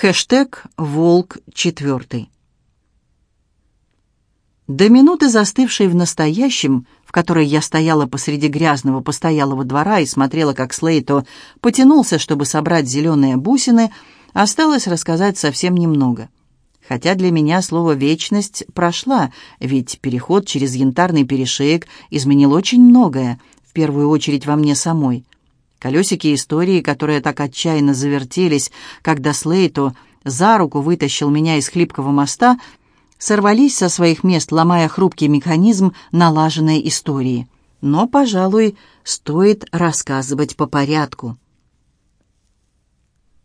Хэштег «Волк четвертый». До минуты застывшей в настоящем, в которой я стояла посреди грязного постоялого двора и смотрела, как Слейто потянулся, чтобы собрать зеленые бусины, осталось рассказать совсем немного. Хотя для меня слово «вечность» прошла, ведь переход через янтарный перешеек изменил очень многое, в первую очередь во мне самой. Колесики истории, которые так отчаянно завертелись, когда Слейто за руку вытащил меня из хлипкого моста, сорвались со своих мест, ломая хрупкий механизм налаженной истории. Но, пожалуй, стоит рассказывать по порядку.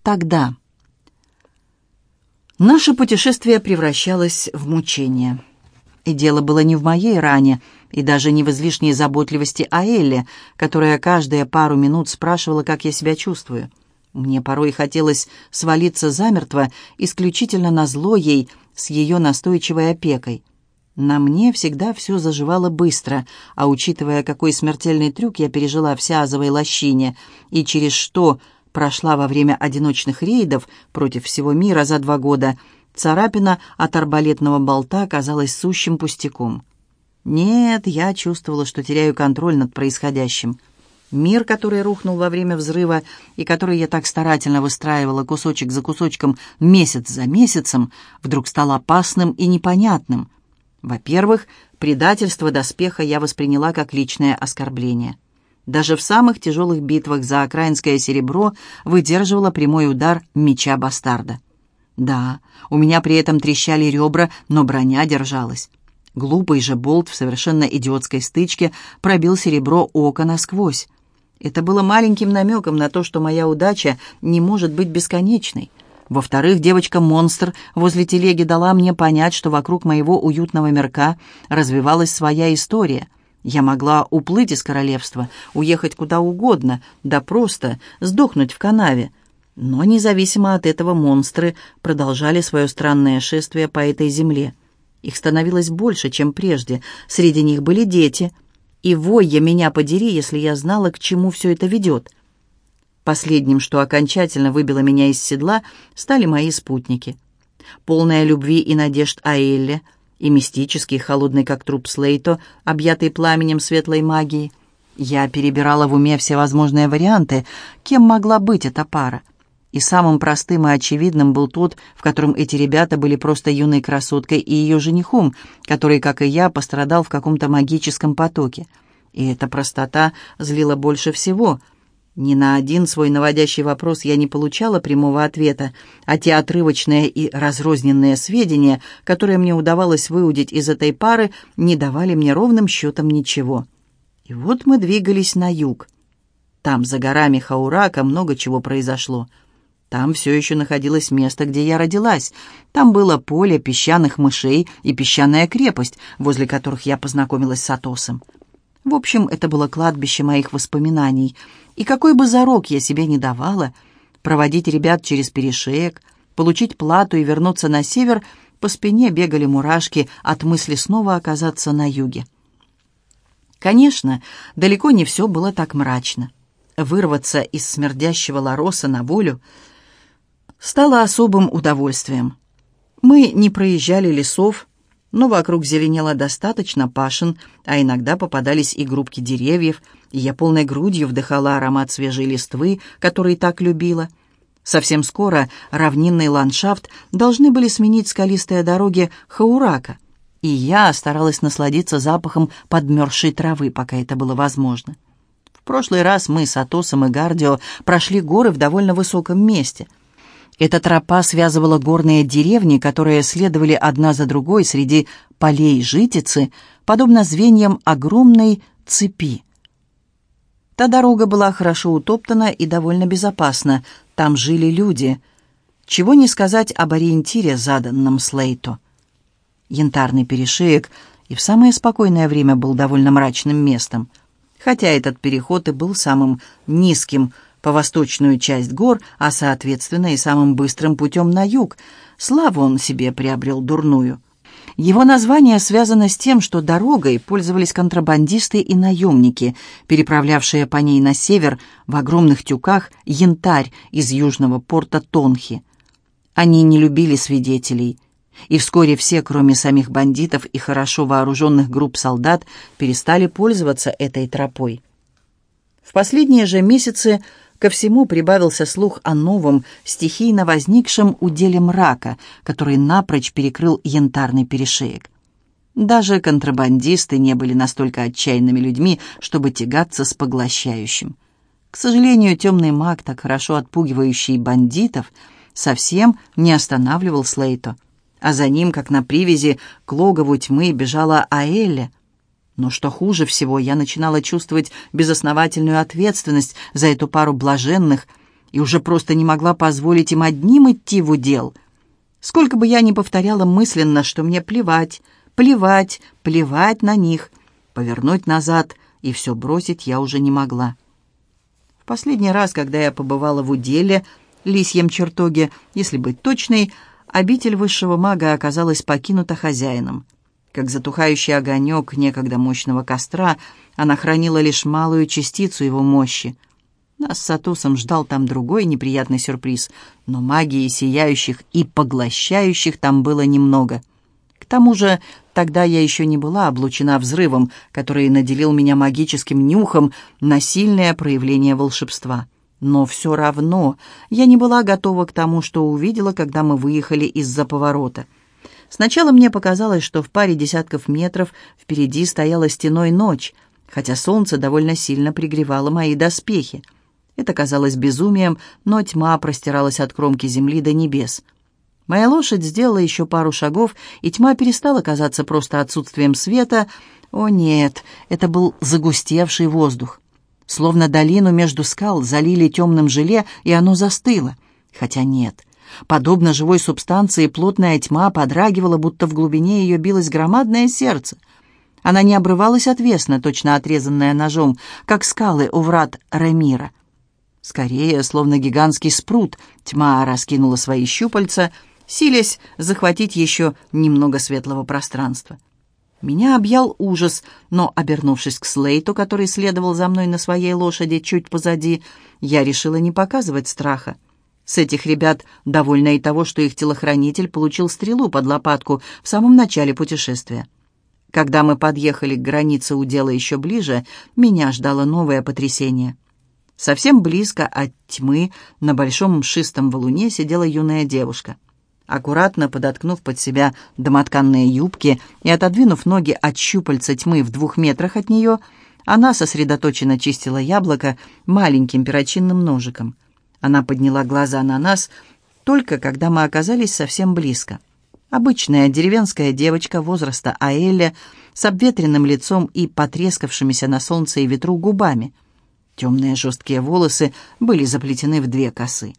Тогда наше путешествие превращалось в мучение. И дело было не в моей ране, и даже не в излишней заботливости о Элле, которая каждые пару минут спрашивала, как я себя чувствую. Мне порой хотелось свалиться замертво исключительно на зло ей с ее настойчивой опекой. На мне всегда все заживало быстро, а учитывая, какой смертельный трюк я пережила в Сиазовой лощине и через что прошла во время одиночных рейдов против всего мира за два года, царапина от арбалетного болта казалась сущим пустяком. Нет, я чувствовала, что теряю контроль над происходящим. Мир, который рухнул во время взрыва и который я так старательно выстраивала кусочек за кусочком месяц за месяцем, вдруг стал опасным и непонятным. Во-первых, предательство доспеха я восприняла как личное оскорбление. Даже в самых тяжелых битвах за окраинское серебро выдерживала прямой удар меча бастарда. Да, у меня при этом трещали ребра, но броня держалась. Глупый же болт в совершенно идиотской стычке пробил серебро ока насквозь. Это было маленьким намеком на то, что моя удача не может быть бесконечной. Во-вторых, девочка-монстр возле телеги дала мне понять, что вокруг моего уютного мирка развивалась своя история. Я могла уплыть из королевства, уехать куда угодно, да просто сдохнуть в канаве. Но независимо от этого монстры продолжали свое странное шествие по этой земле. Их становилось больше, чем прежде. Среди них были дети. И вой я меня подери, если я знала, к чему все это ведет. Последним, что окончательно выбило меня из седла, стали мои спутники. Полная любви и надежд Аэлле, и мистический, холодный как труп Слейто, объятый пламенем светлой магии. Я перебирала в уме всевозможные варианты, кем могла быть эта пара. И самым простым и очевидным был тот, в котором эти ребята были просто юной красоткой и ее женихом, который, как и я, пострадал в каком-то магическом потоке. И эта простота злила больше всего. Ни на один свой наводящий вопрос я не получала прямого ответа, а те отрывочные и разрозненные сведения, которые мне удавалось выудить из этой пары, не давали мне ровным счетом ничего. И вот мы двигались на юг. Там, за горами Хаурака, много чего произошло — там все еще находилось место, где я родилась. Там было поле песчаных мышей и песчаная крепость, возле которых я познакомилась с Атосом. В общем, это было кладбище моих воспоминаний. И какой бы зарок я себе не давала, проводить ребят через перешеек, получить плату и вернуться на север, по спине бегали мурашки от мысли снова оказаться на юге. Конечно, далеко не все было так мрачно. Вырваться из смердящего лароса на волю — стало особым удовольствием. Мы не проезжали лесов, но вокруг зеленело достаточно пашин, а иногда попадались и группки деревьев, и я полной грудью вдыхала аромат свежей листвы, который так любила. Совсем скоро равнинный ландшафт должны были сменить скалистые дороги Хаурака, и я старалась насладиться запахом подмерзшей травы, пока это было возможно. В прошлый раз мы с Атосом и Гардио прошли горы в довольно высоком месте — эта тропа связывала горные деревни, которые следовали одна за другой среди полей житицы, подобно звеньям огромной цепи. Та дорога была хорошо утоптана и довольно безопасна. Там жили люди. Чего не сказать об ориентире, заданном Слейту. Янтарный перешеек и в самое спокойное время был довольно мрачным местом. Хотя этот переход и был самым низким по восточную часть гор, а, соответственно, и самым быстрым путем на юг. Славу он себе приобрел дурную. Его название связано с тем, что дорогой пользовались контрабандисты и наемники, переправлявшие по ней на север в огромных тюках янтарь из южного порта Тонхи. Они не любили свидетелей, и вскоре все, кроме самих бандитов и хорошо вооруженных групп солдат, перестали пользоваться этой тропой. В последние же месяцы ко всему прибавился слух о новом, стихийно возникшем уделе мрака, который напрочь перекрыл янтарный перешеек. Даже контрабандисты не были настолько отчаянными людьми, чтобы тягаться с поглощающим. К сожалению, темный маг, так хорошо отпугивающий бандитов, совсем не останавливал Слейто, а за ним, как на привязи, к логову тьмы бежала Аэля. Но что хуже всего, я начинала чувствовать безосновательную ответственность за эту пару блаженных и уже просто не могла позволить им одним идти в удел. Сколько бы я ни повторяла мысленно, что мне плевать, плевать, плевать на них, повернуть назад и все бросить я уже не могла. В последний раз, когда я побывала в уделе, лисьем чертоге, если быть точной, обитель высшего мага оказалась покинута хозяином. Как затухающий огонек некогда мощного костра, она хранила лишь малую частицу его мощи. Нас с Атусом ждал там другой неприятный сюрприз, но магии сияющих и поглощающих там было немного. К тому же Тогда я еще не была облучена взрывом, который наделил меня магическим нюхом на сильное проявление волшебства. Но все равно я не была готова к тому, что увидела, когда мы выехали из-за поворота. Сначала мне показалось, что в паре десятков метров впереди стояла стеной ночь, хотя солнце довольно сильно пригревало мои доспехи. Это казалось безумием, но тьма простиралась от кромки земли до небес. Моя лошадь сделала еще пару шагов, и тьма перестала казаться просто отсутствием света. О нет, это был загустевший воздух. Словно долину между скал залили темным желе, и оно застыло. Хотя нет. Подобно живой субстанции, плотная тьма подрагивала, будто в глубине ее билось громадное сердце. Она не обрывалась отвесно, точно отрезанная ножом, как скалы у врат Ремира. Скорее, словно гигантский спрут, тьма раскинула свои щупальца — силясь захватить еще немного светлого пространства. Меня объял ужас, но, обернувшись к Слейту, который следовал за мной на своей лошади чуть позади, я решила не показывать страха. С этих ребят довольна и того, что их телохранитель получил стрелу под лопатку в самом начале путешествия. Когда мы подъехали к границе удела еще ближе, меня ждало новое потрясение. Совсем близко от тьмы на большом мшистом валуне сидела юная девушка — Аккуратно подоткнув под себя домотканные юбки и отодвинув ноги от щупальца тьмы в двух метрах от нее, она сосредоточенно чистила яблоко маленьким перочинным ножиком. Она подняла глаза на нас только когда мы оказались совсем близко. Обычная деревенская девочка возраста Аэля с обветренным лицом и потрескавшимися на солнце и ветру губами. Темные жесткие волосы были заплетены в две косы.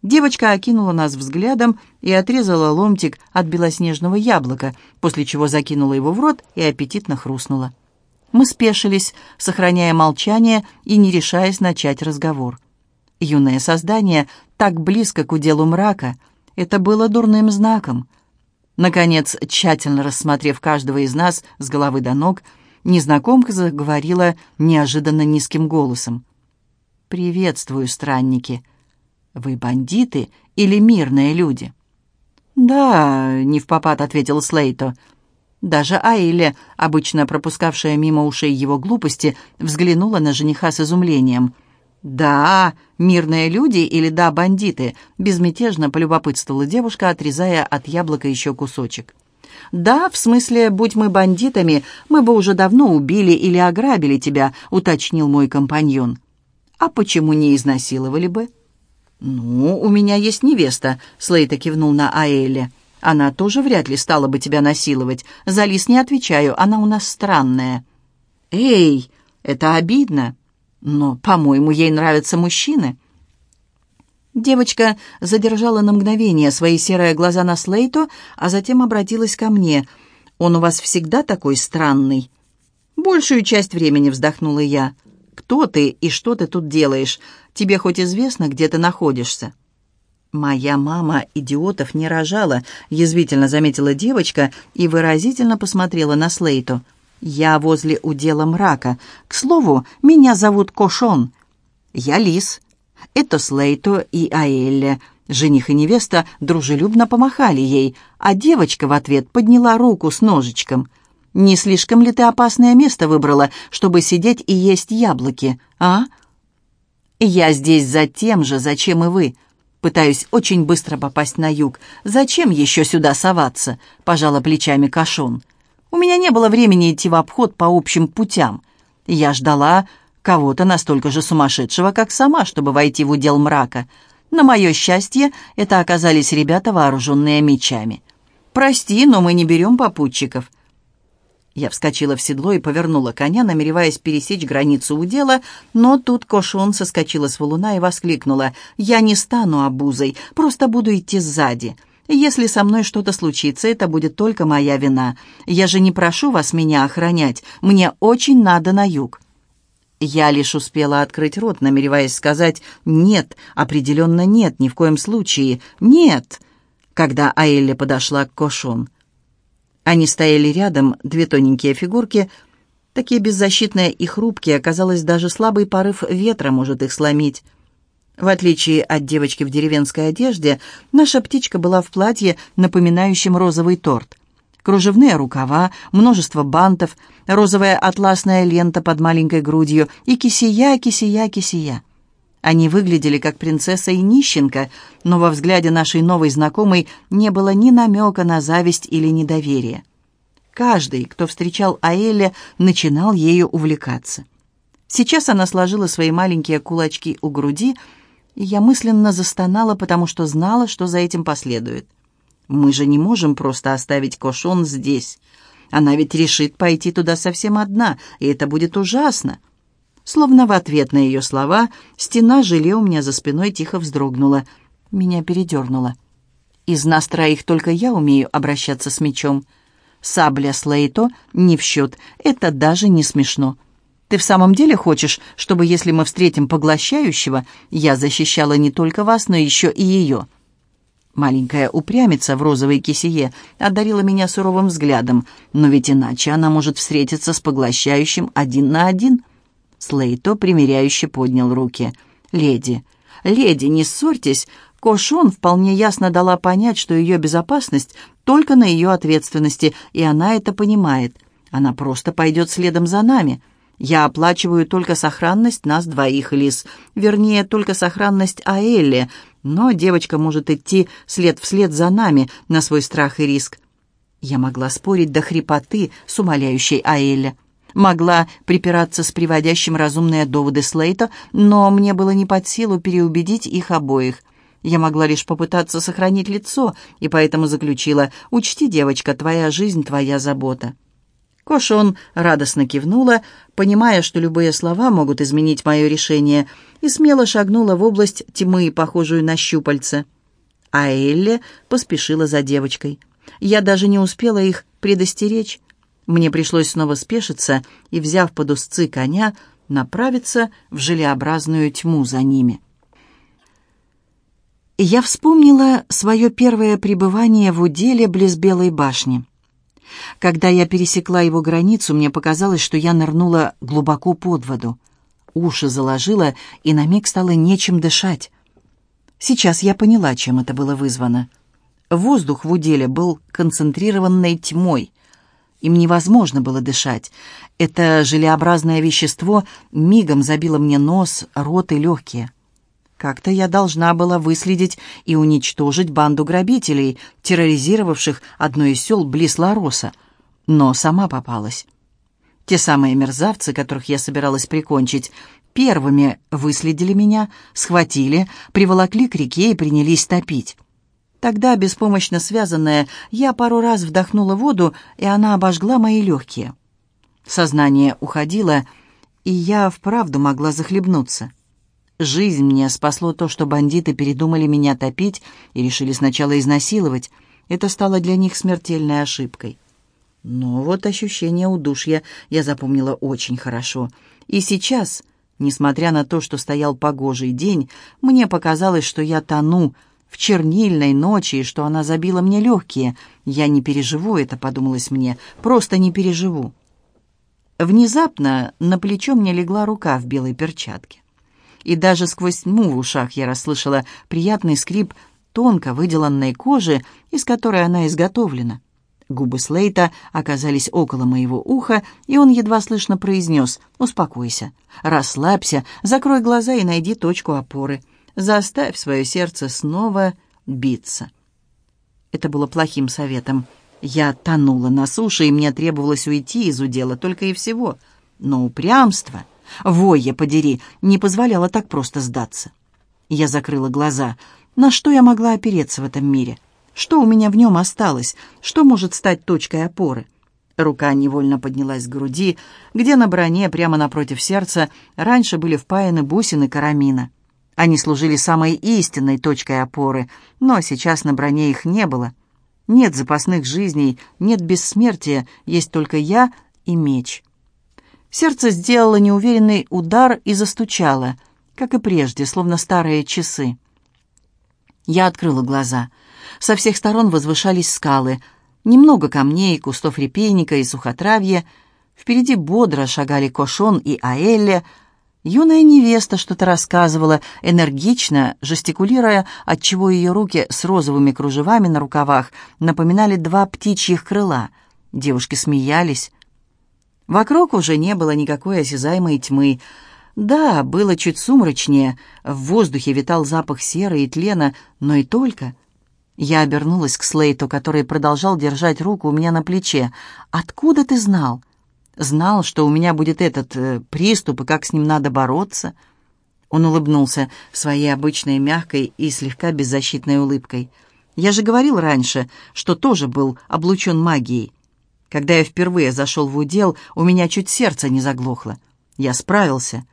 Девочка окинула нас взглядом и отрезала ломтик от белоснежного яблока, после чего закинула его в рот и аппетитно хрустнула. Мы спешились, сохраняя молчание и не решаясь начать разговор. Юное создание так близко к уделу мрака, это было дурным знаком. Наконец, тщательно рассмотрев каждого из нас с головы до ног, незнакомка заговорила неожиданно низким голосом. «Приветствую, странники!» «Вы бандиты или мирные люди?» «Да», — не в попад ответил Слейто. Даже Аиле, обычно пропускавшая мимо ушей его глупости, взглянула на жениха с изумлением. «Да, мирные люди или да, бандиты?» — безмятежно полюбопытствовала девушка, отрезая от яблока еще кусочек. «Да, в смысле, будь мы бандитами, мы бы уже давно убили или ограбили тебя», — уточнил мой компаньон. «А почему не изнасиловали бы?» «Ну, у меня есть невеста», — Слейта кивнул на Аэле. «Она тоже вряд ли стала бы тебя насиловать. За Лис не отвечаю, она у нас странная». «Эй, это обидно. Но, по-моему, ей нравятся мужчины». Девочка задержала на мгновение свои серые глаза на Слейту, а затем обратилась ко мне. «Он у вас всегда такой странный?» «Большую часть времени вздохнула я. Кто ты и что ты тут делаешь? Тебе хоть известно, где ты находишься?» «Моя мама идиотов не рожала», — язвительно заметила девочка и выразительно посмотрела на Слейту. «Я возле удела мрака. К слову, меня зовут Кошон. Я Лис. Это Слейто и Аэлля. Жених и невеста дружелюбно помахали ей, а девочка в ответ подняла руку с ножичком. «Не слишком ли ты опасное место выбрала, чтобы сидеть и есть яблоки, а?» «Я здесь за тем же, зачем и вы. Пытаюсь очень быстро попасть на юг. Зачем еще сюда соваться?» — пожала плечами Кашон. «У меня не было времени идти в обход по общим путям. Я ждала кого-то настолько же сумасшедшего, как сама, чтобы войти в удел мрака. На мое счастье, это оказались ребята, вооруженные мечами. «Прости, но мы не берем попутчиков». Я вскочила в седло и повернула коня, намереваясь пересечь границу удела, но тут Кошон соскочила с валуна и воскликнула. «Я не стану обузой, просто буду идти сзади. Если со мной что-то случится, это будет только моя вина. Я же не прошу вас меня охранять, мне очень надо на юг». Я лишь успела открыть рот, намереваясь сказать «нет», определенно нет, ни в коем случае, «нет», когда Аэлли подошла к Кошон. Они стояли рядом, две тоненькие фигурки, такие беззащитные и хрупкие, оказалось, даже слабый порыв ветра может их сломить. В отличие от девочки в деревенской одежде, наша птичка была в платье, напоминающем розовый торт кружевные рукава, множество бантов, розовая атласная лента под маленькой грудью и кисия, кисия, кисия. Они выглядели как принцесса и нищенка, но во взгляде нашей новой знакомой не было ни намека на зависть или недоверие. Каждый, кто встречал Аэле, начинал ею увлекаться. Сейчас она сложила свои маленькие кулачки у груди, и я мысленно застонала, потому что знала, что за этим последует. Мы же не можем просто оставить Кошон здесь. Она ведь решит пойти туда совсем одна, и это будет ужасно. Словно в ответ на ее слова, стена желе у меня за спиной тихо вздрогнула. Меня передернуло. Из нас троих только я умею обращаться с мечом. Сабля Слейто не в счет, это даже не смешно. Ты в самом деле хочешь, чтобы, если мы встретим поглощающего, я защищала не только вас, но еще и ее?» Маленькая упрямица в розовой кисее одарила меня суровым взглядом, но ведь иначе она может встретиться с поглощающим один на один. Слейто примиряюще поднял руки. «Леди, леди, не ссорьтесь!» Кошон вполне ясно дала понять, что ее безопасность только на ее ответственности, и она это понимает. Она просто пойдет следом за нами. Я оплачиваю только сохранность нас двоих, Лис. Вернее, только сохранность Аэлли, но девочка может идти след вслед за нами на свой страх и риск. Я могла спорить до хрипоты с умоляющей Аэлли. Могла припираться с приводящим разумные доводы Слейта, но мне было не под силу переубедить их обоих. Я могла лишь попытаться сохранить лицо, и поэтому заключила «Учти, девочка, твоя жизнь, твоя забота». Кошон радостно кивнула, понимая, что любые слова могут изменить мое решение, и смело шагнула в область тьмы, похожую на щупальце. А Элли поспешила за девочкой. Я даже не успела их предостеречь. Мне пришлось снова спешиться и, взяв под узцы коня, направиться в желеобразную тьму за ними. Я вспомнила свое первое пребывание в уделе близ Белой башни. Когда я пересекла его границу, мне показалось, что я нырнула глубоко под воду. Уши заложила, и на миг стало нечем дышать. Сейчас я поняла, чем это было вызвано. Воздух в уделе был концентрированной тьмой. Им невозможно было дышать. Это желеобразное вещество мигом забило мне нос, рот и легкие. Как-то я должна была выследить и уничтожить банду грабителей, терроризировавших одно из сел близ Лароса, но сама попалась. Те самые мерзавцы, которых я собиралась прикончить, первыми выследили меня, схватили, приволокли к реке и принялись топить. Тогда, беспомощно связанная, я пару раз вдохнула воду, и она обожгла мои легкие. Сознание уходило, и я вправду могла захлебнуться. Жизнь мне спасло то, что бандиты передумали меня топить и решили сначала изнасиловать. Это стало для них смертельной ошибкой. Но вот ощущение удушья я запомнила очень хорошо. И сейчас, несмотря на то, что стоял погожий день, мне показалось, что я тону в чернильной ночи и что она забила мне легкие. Я не переживу это, подумалось мне, просто не переживу. Внезапно на плечо мне легла рука в белой перчатке и даже сквозь тьму в ушах я расслышала приятный скрип тонко выделанной кожи, из которой она изготовлена. Губы Слейта оказались около моего уха, и он едва слышно произнес «Успокойся, расслабься, закрой глаза и найди точку опоры. Заставь свое сердце снова биться». Это было плохим советом. Я тонула на суше, и мне требовалось уйти из удела только и всего. Но упрямство, вой подери, не позволяло так просто сдаться. Я закрыла глаза. На что я могла опереться в этом мире? Что у меня в нем осталось? Что может стать точкой опоры? Рука невольно поднялась к груди, где на броне, прямо напротив сердца, раньше были впаяны бусины карамина. Они служили самой истинной точкой опоры, но сейчас на броне их не было. Нет запасных жизней, нет бессмертия, есть только я и меч. Сердце сделало неуверенный удар и застучало, как и прежде, словно старые часы. Я открыла глаза. Со всех сторон возвышались скалы. Немного камней, кустов репейника и сухотравья. Впереди бодро шагали Кошон и Аэлле, Юная невеста что-то рассказывала, энергично, жестикулируя, отчего ее руки с розовыми кружевами на рукавах напоминали два птичьих крыла. Девушки смеялись. Вокруг уже не было никакой осязаемой тьмы. Да, было чуть сумрачнее, в воздухе витал запах серы и тлена, но и только. Я обернулась к Слейту, который продолжал держать руку у меня на плече. «Откуда ты знал?» знал, что у меня будет этот э, приступ и как с ним надо бороться. Он улыбнулся своей обычной мягкой и слегка беззащитной улыбкой. Я же говорил раньше, что тоже был облучен магией. Когда я впервые зашел в удел, у меня чуть сердце не заглохло. Я справился.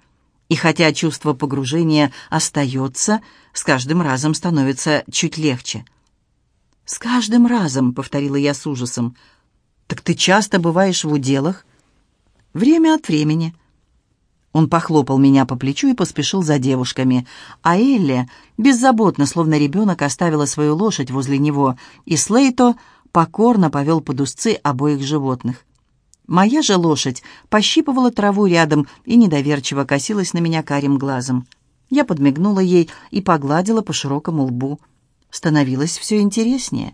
И хотя чувство погружения остается, с каждым разом становится чуть легче. «С каждым разом», — повторила я с ужасом. «Так ты часто бываешь в уделах?» Время от времени. Он похлопал меня по плечу и поспешил за девушками. А Элли беззаботно, словно ребенок, оставила свою лошадь возле него, и Слейто покорно повел под узцы обоих животных. Моя же лошадь пощипывала траву рядом и недоверчиво косилась на меня карим глазом. Я подмигнула ей и погладила по широкому лбу. Становилось все интереснее.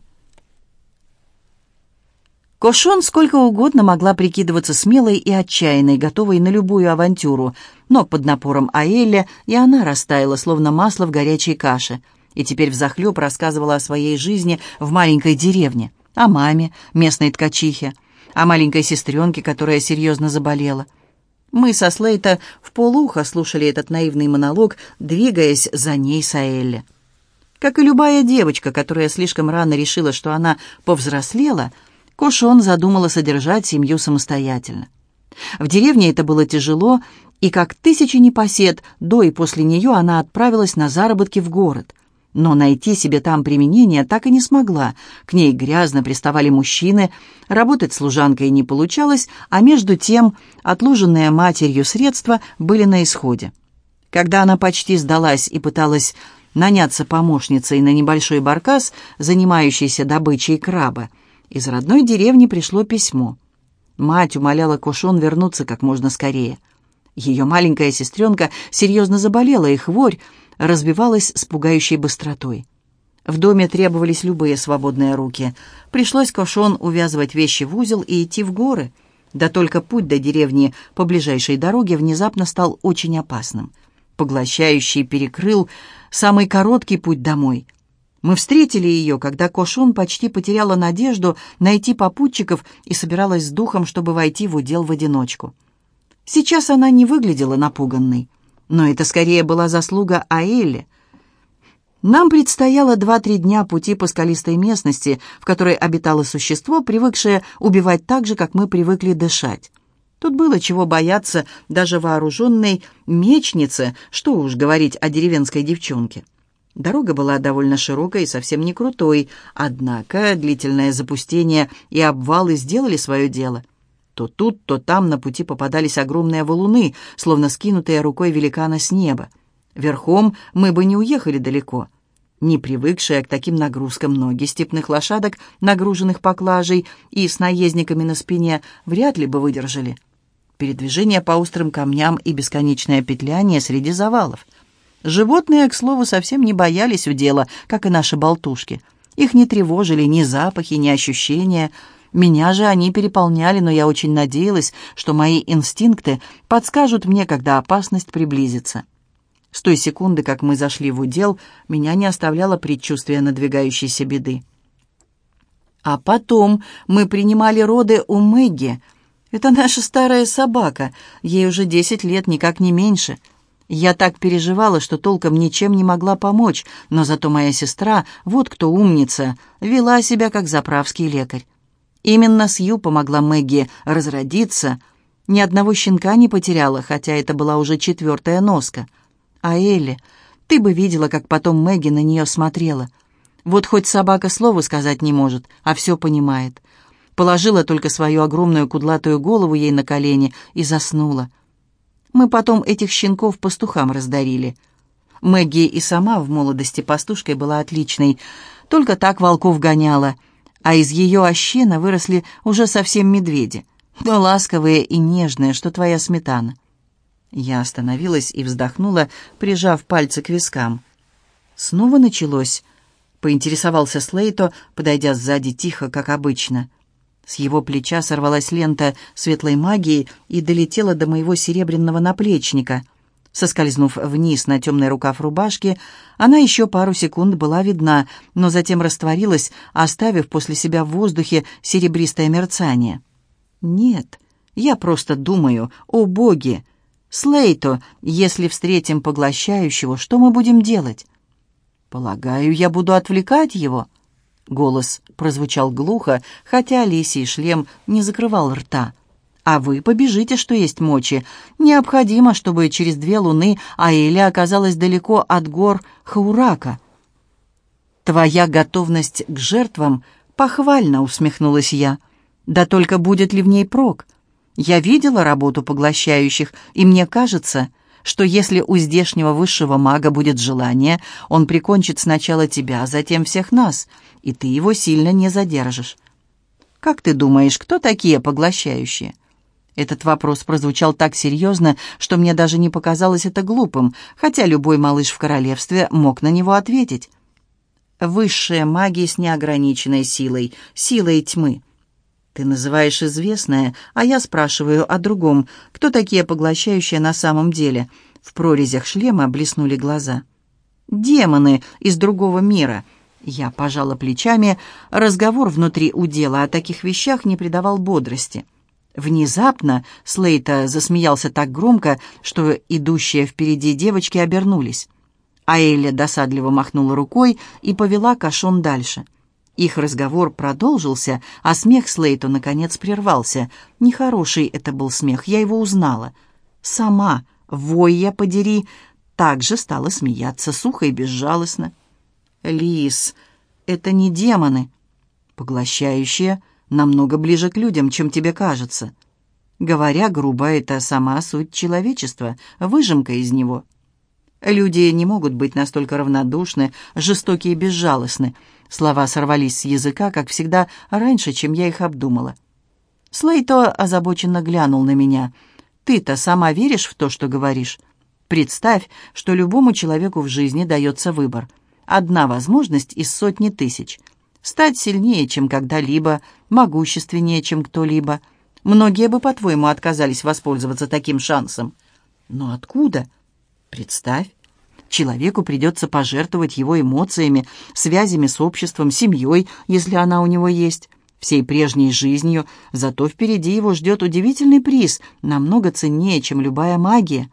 Кошон сколько угодно могла прикидываться смелой и отчаянной, готовой на любую авантюру, но под напором Аэля и она растаяла, словно масло в горячей каше, и теперь взахлеб рассказывала о своей жизни в маленькой деревне, о маме, местной ткачихе, о маленькой сестренке, которая серьезно заболела. Мы со Слейта в полухо слушали этот наивный монолог, двигаясь за ней с Аэлли. Как и любая девочка, которая слишком рано решила, что она повзрослела — Кошон задумала содержать семью самостоятельно. В деревне это было тяжело, и как тысячи непосед, до и после нее она отправилась на заработки в город. Но найти себе там применение так и не смогла. К ней грязно приставали мужчины, работать служанкой не получалось, а между тем отложенные матерью средства были на исходе. Когда она почти сдалась и пыталась наняться помощницей на небольшой баркас, занимающийся добычей краба, из родной деревни пришло письмо. Мать умоляла Кошон вернуться как можно скорее. Ее маленькая сестренка серьезно заболела, и хворь разбивалась с пугающей быстротой. В доме требовались любые свободные руки. Пришлось Кошон увязывать вещи в узел и идти в горы. Да только путь до деревни по ближайшей дороге внезапно стал очень опасным. Поглощающий перекрыл самый короткий путь домой. Мы встретили ее, когда Кошун почти потеряла надежду найти попутчиков и собиралась с духом, чтобы войти в удел в одиночку. Сейчас она не выглядела напуганной, но это скорее была заслуга Аэли. Нам предстояло два-три дня пути по скалистой местности, в которой обитало существо, привыкшее убивать так же, как мы привыкли дышать. Тут было чего бояться даже вооруженной мечнице, что уж говорить о деревенской девчонке. Дорога была довольно широкой и совсем не крутой, однако длительное запустение и обвалы сделали свое дело. То тут, то там на пути попадались огромные валуны, словно скинутые рукой великана с неба. Верхом мы бы не уехали далеко. Не привыкшие к таким нагрузкам ноги степных лошадок, нагруженных поклажей и с наездниками на спине, вряд ли бы выдержали. Передвижение по острым камням и бесконечное петляние среди завалов — Животные, к слову, совсем не боялись у дела, как и наши болтушки. Их не тревожили ни запахи, ни ощущения. Меня же они переполняли, но я очень надеялась, что мои инстинкты подскажут мне, когда опасность приблизится. С той секунды, как мы зашли в удел, меня не оставляло предчувствие надвигающейся беды. А потом мы принимали роды у Мэгги. Это наша старая собака, ей уже десять лет, никак не меньше — я так переживала, что толком ничем не могла помочь, но зато моя сестра, вот кто умница, вела себя как заправский лекарь. Именно Сью помогла Мэгги разродиться. Ни одного щенка не потеряла, хотя это была уже четвертая носка. А Элли, ты бы видела, как потом Мэгги на нее смотрела. Вот хоть собака слова сказать не может, а все понимает. Положила только свою огромную кудлатую голову ей на колени и заснула. Мы потом этих щенков пастухам раздарили. Мэгги и сама в молодости пастушкой была отличной, только так волков гоняла, а из ее ощена выросли уже совсем медведи, но ласковые и нежные, что твоя сметана. Я остановилась и вздохнула, прижав пальцы к вискам. Снова началось, поинтересовался Слейто, подойдя сзади тихо, как обычно — с его плеча сорвалась лента светлой магии и долетела до моего серебряного наплечника. Соскользнув вниз на темный рукав рубашки, она еще пару секунд была видна, но затем растворилась, оставив после себя в воздухе серебристое мерцание. «Нет, я просто думаю, о боги! Слейто, если встретим поглощающего, что мы будем делать?» «Полагаю, я буду отвлекать его». Голос прозвучал глухо, хотя лисий шлем не закрывал рта. «А вы побежите, что есть мочи. Необходимо, чтобы через две луны Аэля оказалась далеко от гор Хаурака». «Твоя готовность к жертвам похвально», — усмехнулась я. «Да только будет ли в ней прок? Я видела работу поглощающих, и мне кажется, что если у здешнего высшего мага будет желание, он прикончит сначала тебя, а затем всех нас, и ты его сильно не задержишь. Как ты думаешь, кто такие поглощающие? Этот вопрос прозвучал так серьезно, что мне даже не показалось это глупым, хотя любой малыш в королевстве мог на него ответить. Высшая магия с неограниченной силой, силой тьмы. Ты называешь известное, а я спрашиваю о другом. Кто такие поглощающие на самом деле? В прорезях шлема блеснули глаза. Демоны из другого мира — я пожала плечами, разговор внутри удела о таких вещах не придавал бодрости. Внезапно Слейта засмеялся так громко, что идущие впереди девочки обернулись. А Элли досадливо махнула рукой и повела Кашон дальше. Их разговор продолжился, а смех Слейту наконец прервался. Нехороший это был смех, я его узнала. Сама, вой я подери, также стала смеяться сухо и безжалостно. Лис, это не демоны. Поглощающие намного ближе к людям, чем тебе кажется. Говоря грубо, это сама суть человечества, выжимка из него. Люди не могут быть настолько равнодушны, жестоки и безжалостны. Слова сорвались с языка, как всегда, раньше, чем я их обдумала. Слейто озабоченно глянул на меня. «Ты-то сама веришь в то, что говоришь? Представь, что любому человеку в жизни дается выбор — Одна возможность из сотни тысяч. Стать сильнее, чем когда-либо, могущественнее, чем кто-либо. Многие бы, по-твоему, отказались воспользоваться таким шансом. Но откуда? Представь. Человеку придется пожертвовать его эмоциями, связями с обществом, семьей, если она у него есть, всей прежней жизнью, зато впереди его ждет удивительный приз, намного ценнее, чем любая магия.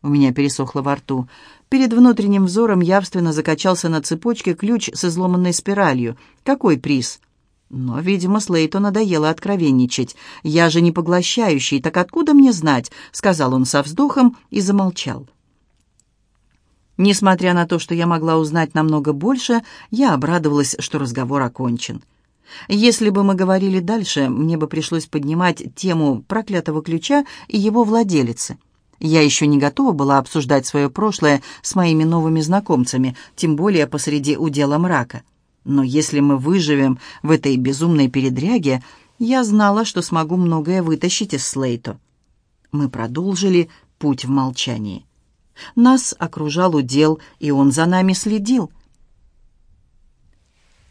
У меня пересохло во рту. Перед внутренним взором явственно закачался на цепочке ключ с изломанной спиралью. Какой приз? Но, видимо, Слейту надоело откровенничать. «Я же не поглощающий, так откуда мне знать?» — сказал он со вздохом и замолчал. Несмотря на то, что я могла узнать намного больше, я обрадовалась, что разговор окончен. Если бы мы говорили дальше, мне бы пришлось поднимать тему проклятого ключа и его владелицы. Я еще не готова была обсуждать свое прошлое с моими новыми знакомцами, тем более посреди удела мрака. Но если мы выживем в этой безумной передряге, я знала, что смогу многое вытащить из Слейто. Мы продолжили путь в молчании. Нас окружал удел, и он за нами следил.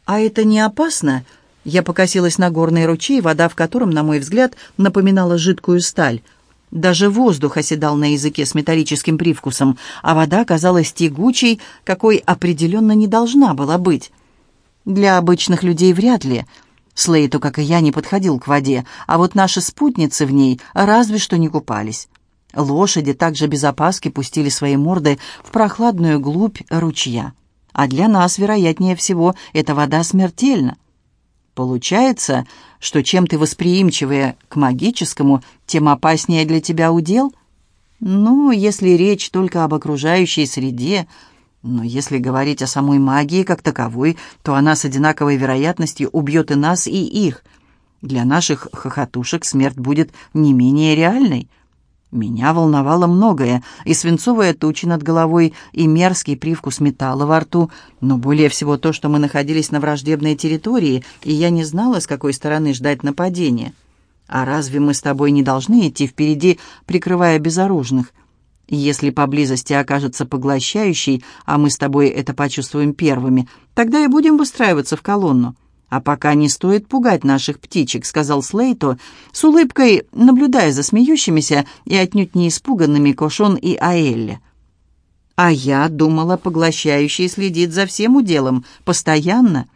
«А это не опасно?» Я покосилась на горный ручей, вода в котором, на мой взгляд, напоминала жидкую сталь. Даже воздух оседал на языке с металлическим привкусом, а вода казалась тягучей, какой определенно не должна была быть. Для обычных людей вряд ли. Слейту, как и я, не подходил к воде, а вот наши спутницы в ней разве что не купались. Лошади также без опаски пустили свои морды в прохладную глубь ручья. А для нас, вероятнее всего, эта вода смертельна. Получается, что чем ты восприимчивее к магическому, тем опаснее для тебя удел? Ну, если речь только об окружающей среде, но если говорить о самой магии как таковой, то она с одинаковой вероятностью убьет и нас, и их. Для наших хохотушек смерть будет не менее реальной. Меня волновало многое, и свинцовая туча над головой, и мерзкий привкус металла во рту, но более всего то, что мы находились на враждебной территории, и я не знала, с какой стороны ждать нападения. А разве мы с тобой не должны идти впереди, прикрывая безоружных? Если поблизости окажется поглощающий, а мы с тобой это почувствуем первыми, тогда и будем выстраиваться в колонну. «А пока не стоит пугать наших птичек», — сказал Слейто, с улыбкой наблюдая за смеющимися и отнюдь не испуганными Кошон и Аэлле. «А я думала, поглощающий следит за всем уделом, постоянно».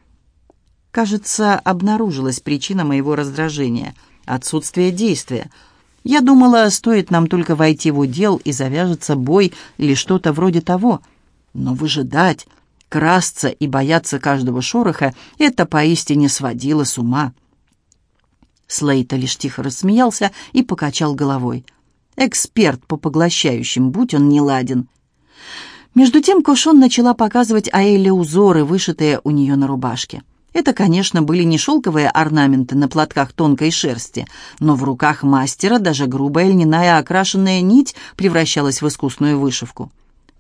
Кажется, обнаружилась причина моего раздражения — отсутствие действия. Я думала, стоит нам только войти в удел и завяжется бой или что-то вроде того. Но выжидать красться и бояться каждого шороха, это поистине сводило с ума. Слейта лишь тихо рассмеялся и покачал головой. Эксперт по поглощающим, будь он неладен. Между тем Кошон начала показывать Аэле узоры, вышитые у нее на рубашке. Это, конечно, были не шелковые орнаменты на платках тонкой шерсти, но в руках мастера даже грубая льняная окрашенная нить превращалась в искусную вышивку.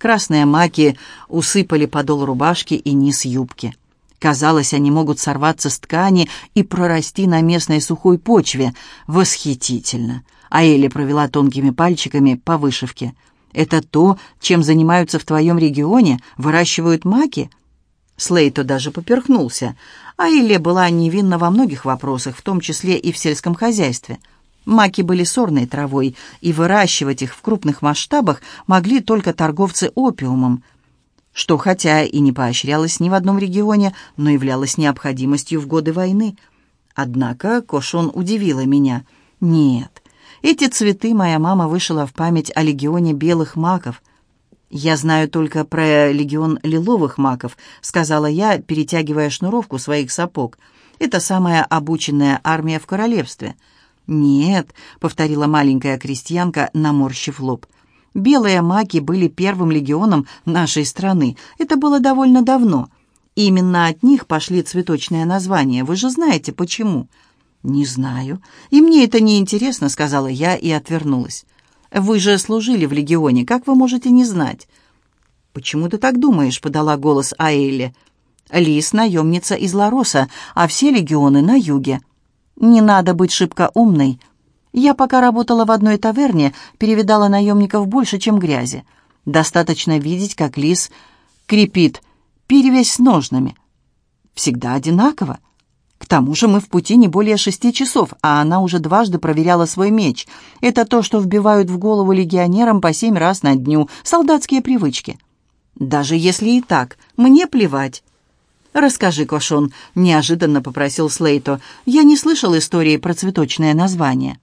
Красные маки усыпали подол рубашки и низ юбки. Казалось, они могут сорваться с ткани и прорасти на местной сухой почве. Восхитительно. А Элли провела тонкими пальчиками по вышивке. «Это то, чем занимаются в твоем регионе? Выращивают маки?» Слейто даже поперхнулся. А Элли была невинна во многих вопросах, в том числе и в сельском хозяйстве. Маки были сорной травой, и выращивать их в крупных масштабах могли только торговцы опиумом, что хотя и не поощрялось ни в одном регионе, но являлось необходимостью в годы войны. Однако Кошон удивила меня. Нет, эти цветы моя мама вышила в память о легионе белых маков. «Я знаю только про легион лиловых маков», — сказала я, перетягивая шнуровку своих сапог. «Это самая обученная армия в королевстве». «Нет», — повторила маленькая крестьянка, наморщив лоб. «Белые маки были первым легионом нашей страны. Это было довольно давно. Именно от них пошли цветочные названия. Вы же знаете, почему?» «Не знаю. И мне это не интересно», — сказала я и отвернулась. «Вы же служили в легионе. Как вы можете не знать?» «Почему ты так думаешь?» — подала голос Аэлли. «Лис — наемница из Лароса, а все легионы на юге». Не надо быть шибко умной. Я пока работала в одной таверне, перевидала наемников больше, чем грязи. Достаточно видеть, как лис крепит перевязь с ножнами. Всегда одинаково. К тому же мы в пути не более шести часов, а она уже дважды проверяла свой меч. Это то, что вбивают в голову легионерам по семь раз на дню, солдатские привычки. Даже если и так, мне плевать. «Расскажи, Кошон», — неожиданно попросил Слейто. «Я не слышал истории про цветочное название».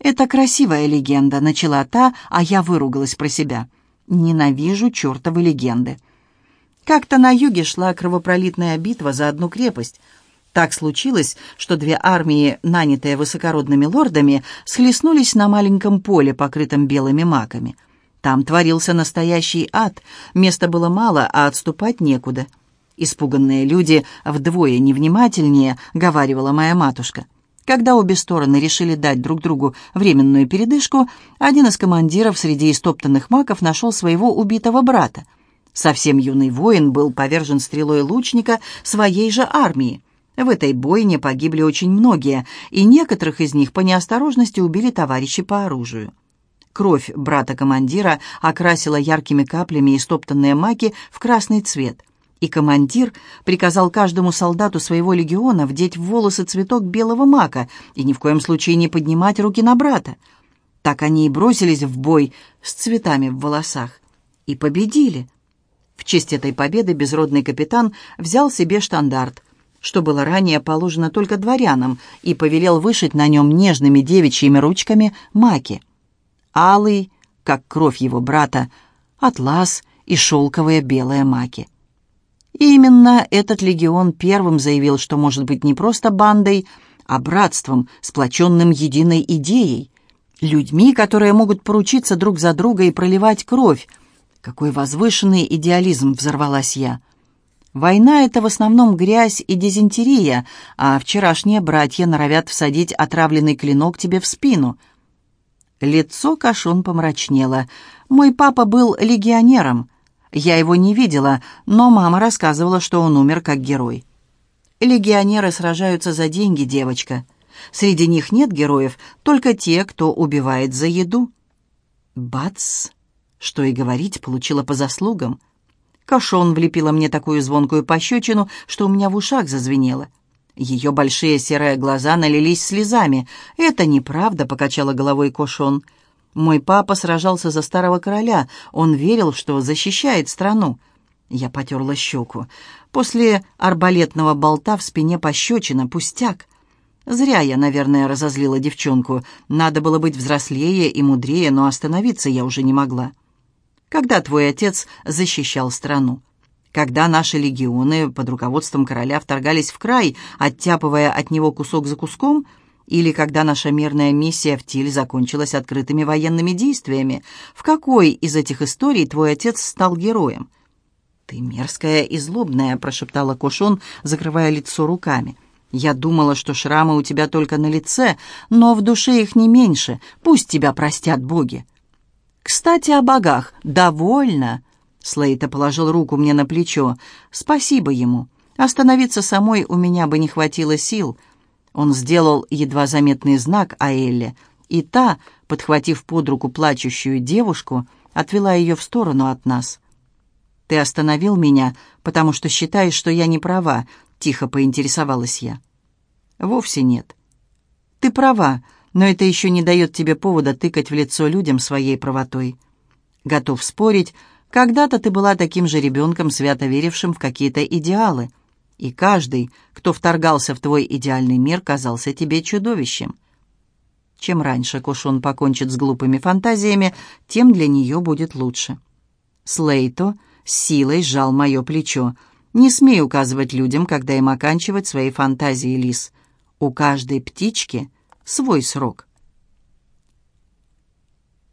«Это красивая легенда», — начала та, а я выругалась про себя. «Ненавижу чертовы легенды». Как-то на юге шла кровопролитная битва за одну крепость. Так случилось, что две армии, нанятые высокородными лордами, схлестнулись на маленьком поле, покрытом белыми маками. Там творился настоящий ад, места было мало, а отступать некуда. Испуганные люди вдвое невнимательнее, говаривала моя матушка. Когда обе стороны решили дать друг другу временную передышку, один из командиров среди истоптанных маков нашел своего убитого брата. Совсем юный воин был повержен стрелой лучника своей же армии. В этой бойне погибли очень многие, и некоторых из них по неосторожности убили товарищи по оружию. Кровь брата-командира окрасила яркими каплями истоптанные маки в красный цвет, и командир приказал каждому солдату своего легиона вдеть в волосы цветок белого мака и ни в коем случае не поднимать руки на брата. Так они и бросились в бой с цветами в волосах и победили. В честь этой победы безродный капитан взял себе штандарт, что было ранее положено только дворянам, и повелел вышить на нем нежными девичьими ручками маки алый, как кровь его брата, атлас и шелковые белые маки. И именно этот легион первым заявил, что может быть не просто бандой, а братством, сплоченным единой идеей, людьми, которые могут поручиться друг за друга и проливать кровь. Какой возвышенный идеализм взорвалась я. Война — это в основном грязь и дизентерия, а вчерашние братья норовят всадить отравленный клинок тебе в спину — Лицо Кашун помрачнело. «Мой папа был легионером. Я его не видела, но мама рассказывала, что он умер как герой». «Легионеры сражаются за деньги, девочка. Среди них нет героев, только те, кто убивает за еду». Бац! Что и говорить, получила по заслугам. Кашон влепила мне такую звонкую пощечину, что у меня в ушах зазвенело. Ее большие серые глаза налились слезами. «Это неправда», — покачала головой Кошон. «Мой папа сражался за старого короля. Он верил, что защищает страну». Я потерла щеку. После арбалетного болта в спине пощечина, пустяк. Зря я, наверное, разозлила девчонку. Надо было быть взрослее и мудрее, но остановиться я уже не могла. Когда твой отец защищал страну? когда наши легионы под руководством короля вторгались в край, оттяпывая от него кусок за куском, или когда наша мирная миссия в Тиль закончилась открытыми военными действиями, в какой из этих историй твой отец стал героем? «Ты мерзкая и злобная», — прошептала Кошон, закрывая лицо руками. «Я думала, что шрамы у тебя только на лице, но в душе их не меньше. Пусть тебя простят боги». «Кстати, о богах. Довольно!» Слейта положил руку мне на плечо. «Спасибо ему. Остановиться самой у меня бы не хватило сил». Он сделал едва заметный знак Аэлле, и та, подхватив под руку плачущую девушку, отвела ее в сторону от нас. «Ты остановил меня, потому что считаешь, что я не права», — тихо поинтересовалась я. «Вовсе нет. Ты права, но это еще не дает тебе повода тыкать в лицо людям своей правотой. Готов спорить, когда-то ты была таким же ребенком, свято верившим в какие-то идеалы, и каждый, кто вторгался в твой идеальный мир, казался тебе чудовищем. Чем раньше Кушон покончит с глупыми фантазиями, тем для нее будет лучше. Слейто с силой сжал мое плечо. «Не смей указывать людям, когда им оканчивать свои фантазии, Лис. У каждой птички свой срок».